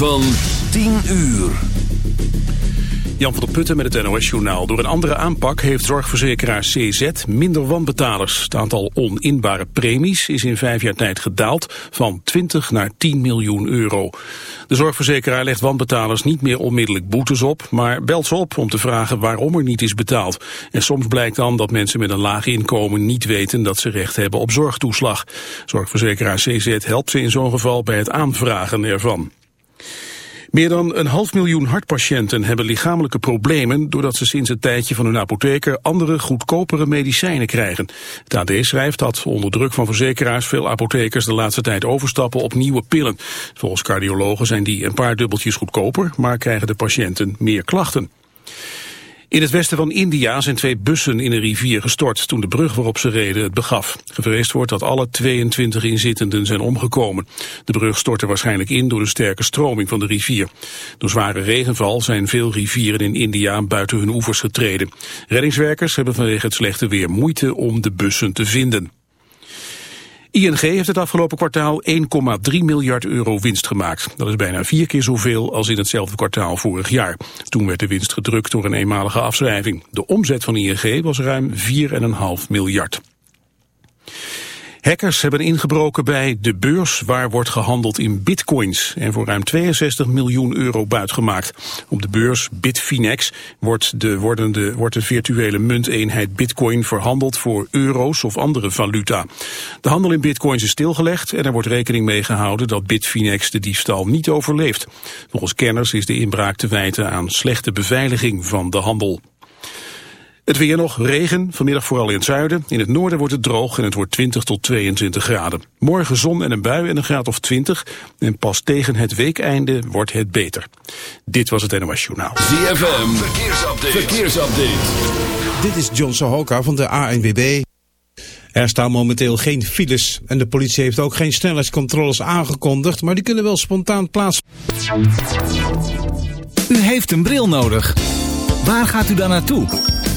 Van 10 uur. Jan van der Putten met het NOS-journaal. Door een andere aanpak heeft zorgverzekeraar CZ minder wanbetalers. Het aantal oninbare premies is in vijf jaar tijd gedaald van 20 naar 10 miljoen euro. De zorgverzekeraar legt wanbetalers niet meer onmiddellijk boetes op, maar belt ze op om te vragen waarom er niet is betaald. En soms blijkt dan dat mensen met een laag inkomen niet weten dat ze recht hebben op zorgtoeslag. Zorgverzekeraar CZ helpt ze in zo'n geval bij het aanvragen ervan. Meer dan een half miljoen hartpatiënten hebben lichamelijke problemen doordat ze sinds een tijdje van hun apotheker andere goedkopere medicijnen krijgen. Het AD schrijft dat onder druk van verzekeraars veel apothekers de laatste tijd overstappen op nieuwe pillen. Volgens cardiologen zijn die een paar dubbeltjes goedkoper, maar krijgen de patiënten meer klachten. In het westen van India zijn twee bussen in een rivier gestort toen de brug waarop ze reden het begaf. Gevreesd wordt dat alle 22 inzittenden zijn omgekomen. De brug stortte waarschijnlijk in door de sterke stroming van de rivier. Door zware regenval zijn veel rivieren in India buiten hun oevers getreden. Reddingswerkers hebben vanwege het slechte weer moeite om de bussen te vinden. ING heeft het afgelopen kwartaal 1,3 miljard euro winst gemaakt. Dat is bijna vier keer zoveel als in hetzelfde kwartaal vorig jaar. Toen werd de winst gedrukt door een eenmalige afschrijving. De omzet van ING was ruim 4,5 miljard. Hackers hebben ingebroken bij de beurs waar wordt gehandeld in bitcoins en voor ruim 62 miljoen euro buitgemaakt. Op de beurs Bitfinex wordt de, wordende, wordt de virtuele munteenheid bitcoin verhandeld voor euro's of andere valuta. De handel in bitcoins is stilgelegd en er wordt rekening mee gehouden dat Bitfinex de diefstal niet overleeft. Volgens kenners is de inbraak te wijten aan slechte beveiliging van de handel. Het weer nog, regen, vanmiddag vooral in het zuiden. In het noorden wordt het droog en het wordt 20 tot 22 graden. Morgen zon en een bui en een graad of 20. En pas tegen het weekeinde wordt het beter. Dit was het NOS Journaal. ZFM, verkeersupdate. verkeersupdate. Dit is John Sohoka van de ANWB. Er staan momenteel geen files en de politie heeft ook geen snelheidscontroles aangekondigd, maar die kunnen wel spontaan plaats. U heeft een bril nodig. Waar gaat u dan naartoe?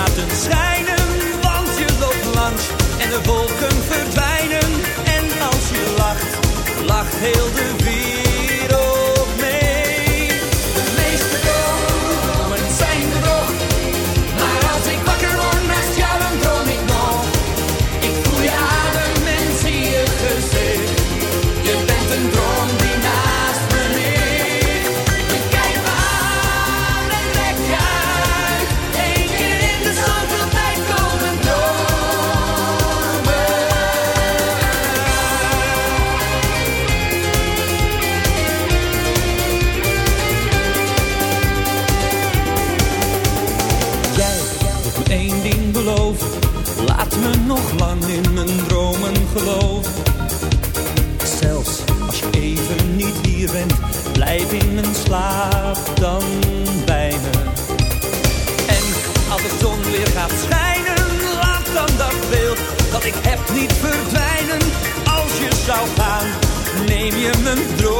laten schijnen, want je loopt langs en de wolken verdwijnen. En als je lacht, lacht heel de wereld. and throw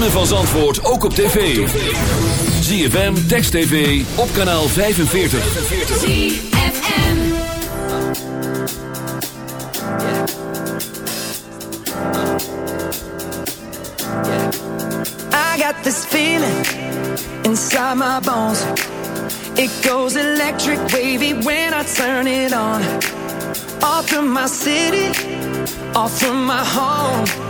ritme van Zandvoort ook op tv. ZFM, Text TV, op kanaal 45. ZFM I got this feeling inside my bones. It goes electric wavy when I turn it on. Off from my city, off from my home.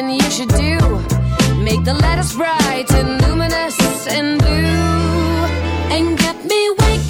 something you should do, make the letters bright and luminous and blue. And get me waking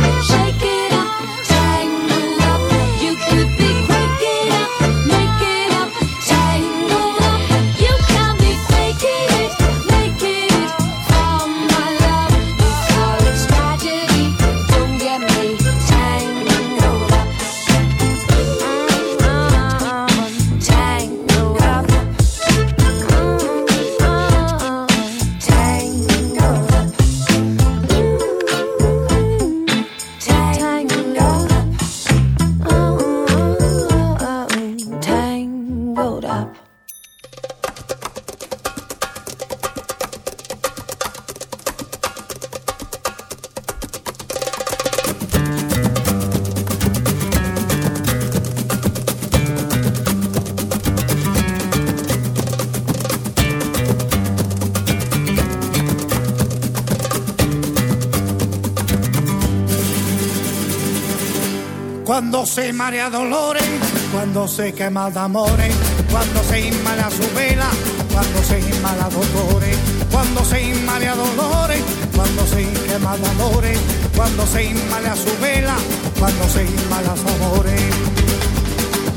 se marea dolores, cuando se quema de amores, cuando se inmala su vela, cuando se inmala dolores, cuando se inmala dolores, cuando se quema de amores, cuando se inmala su vela, cuando se inmala su amores.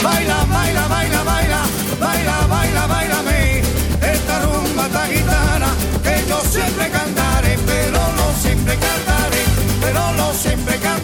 Baila, baila, baila, baila, baila, baila, bailame, esta rumba tan gitana que yo siempre cantaré, pero no siempre cantaré, pero no siempre cantaré.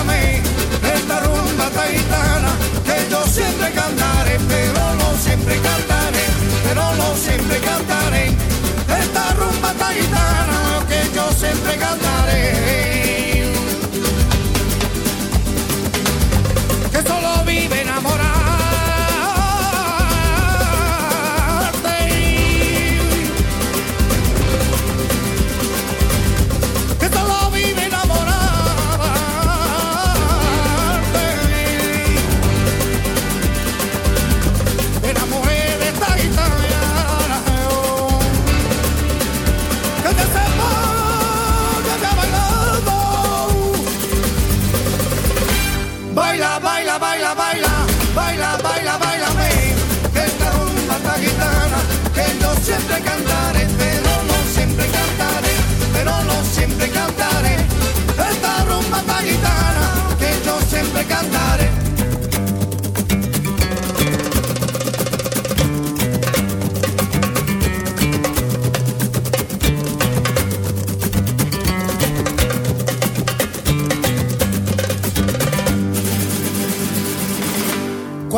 siempre cantaré, pero no siempre cantaré, pero no siempre cantaré. Esta rumba taitana que yo siempre cantaré.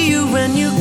you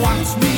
watch me.